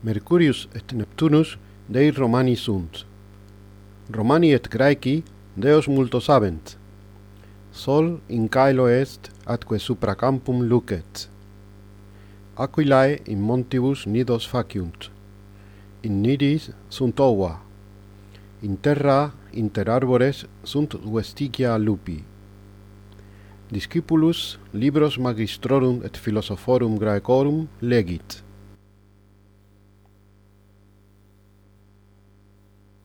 Mercurius et Neptunus Dei Romani sunt. Romani et Graeci Deos multos sabent. Sol in caelo est atque supra campum lucet. Aquilae in montibus nidos faciunt. In nidis sunt ova. In terra inter arbores sunt vestigia lupi. Discipulus libros magistrorum et philosophorum Graecorum legit.